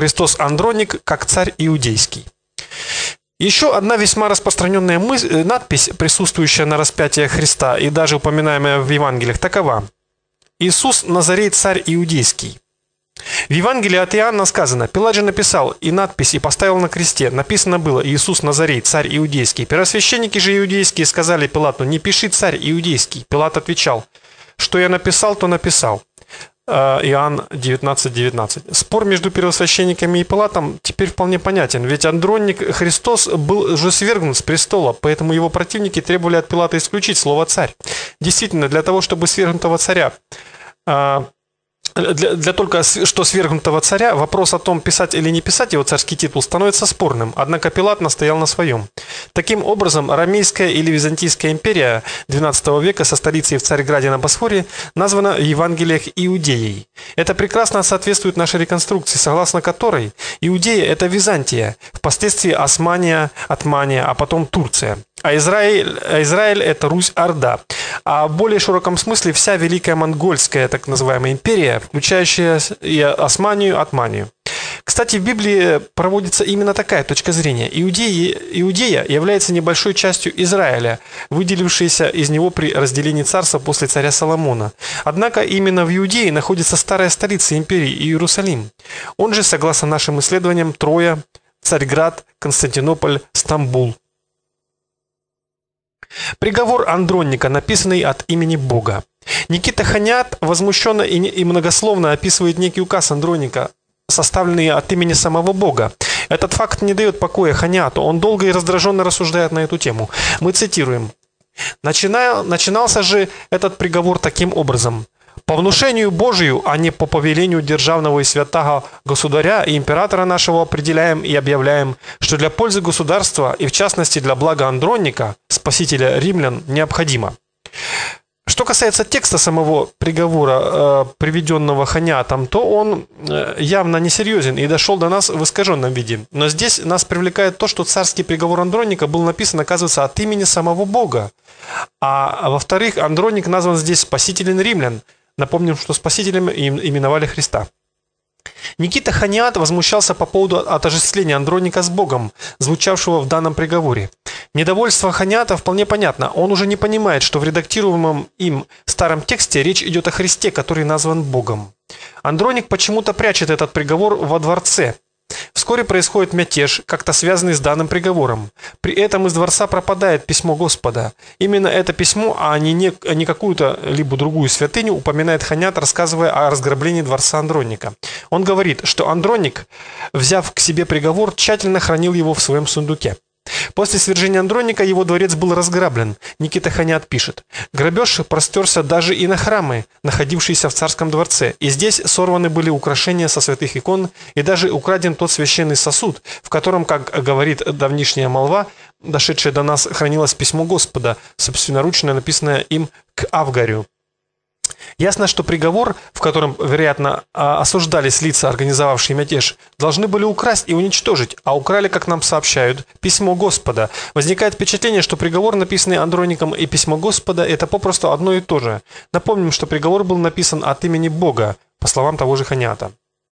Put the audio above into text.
Христос Андроник как царь иудейский. Еще одна весьма распространенная мысль, э, надпись, присутствующая на распятии Христа и даже упоминаемая в Евангелиях, такова. Иисус Назарей царь иудейский. В Евангелии от Иоанна сказано, Пилат же написал и надпись, и поставил на кресте. Написано было «Иисус Назарей, царь иудейский». Первосвященники же иудейские сказали Пилату, «Не пиши царь иудейский». Пилат отвечал, «Что я написал, то написал». Э, Иоанн 19.19. 19. Спор между первосвященниками и Пилатом теперь вполне понятен, ведь Андронник Христос был уже свергнут с престола, поэтому его противники требовали от Пилата исключить слово «царь». Действительно, для того, чтобы свергнутого царя э, для, для только что свергнутого царя вопрос о том, писать или не писать его царский титул, становится спорным, однако Пилат настоял на своем. Таким образом, Ромейская или Византийская империя XII века со столицей в Царьграде на Босфоре названа в Евангелиях Иудеей. Это прекрасно соответствует нашей реконструкции, согласно которой Иудея – это Византия, впоследствии Османия, Атмания, а потом Турция. А Израиль, Израиль это Русь-Орда. А в более широком смысле вся Великая Монгольская, так называемая империя, включающая и Османию, Атманию. Кстати, в Библии проводится именно такая точка зрения. Иудеи, Иудея является небольшой частью Израиля, выделившейся из него при разделении царства после царя Соломона. Однако именно в Иудее находится старая столица империи Иерусалим. Он же, согласно нашим исследованиям, Троя, Царьград, Константинополь, Стамбул. Приговор Андронника, написанный от имени Бога. Никита Ханят возмущенно и многословно описывает некий указ Андроника, составленный от имени самого Бога. Этот факт не дает покоя Ханяту. Он долго и раздраженно рассуждает на эту тему. Мы цитируем. Начинался же этот приговор таким образом – по внушению Божию, а не по повелению державного и святого государя и императора нашего определяем и объявляем, что для пользы государства и в частности для блага Андронника, спасителя римлян, необходимо. Что касается текста самого приговора, э, приведенного Ханятом, то он э, явно несерьезен и дошел до нас в искаженном виде. Но здесь нас привлекает то, что царский приговор Андроника был написан, оказывается, от имени самого Бога. А во-вторых, Андроник назван здесь спасителем римлян – Напомним, что спасителем им именовали Христа. Никита Ханиат возмущался по поводу отождествления Андроника с Богом, звучавшего в данном приговоре. Недовольство Ханиата вполне понятно. Он уже не понимает, что в редактируемом им старом тексте речь идет о Христе, который назван Богом. Андроник почему-то прячет этот приговор во дворце, Вскоре происходит мятеж, как-то связанный с данным приговором. При этом из дворца пропадает письмо Господа. Именно это письмо, а не, не, а не какую-то либо другую святыню, упоминает Ханят, рассказывая о разграблении дворца Андроника. Он говорит, что Андроник, взяв к себе приговор, тщательно хранил его в своем сундуке. После свержения Андроника его дворец был разграблен. Никита Ханят пишет. Грабеж простерся даже и на храмы, находившиеся в царском дворце. И здесь сорваны были украшения со святых икон и даже украден тот священный сосуд, в котором, как говорит давнишняя молва, дошедшее до нас, хранилось письмо Господа, собственноручно написанное им к Авгарю. Ясно, что приговор, в котором, вероятно, а, осуждались лица, организовавшие мятеж, должны были украсть и уничтожить, а украли, как нам сообщают, письмо Господа. Возникает впечатление, что приговор, написанный Андроником, и письмо Господа – это попросту одно и то же. Напомним, что приговор был написан от имени Бога, по словам того же Ханиата.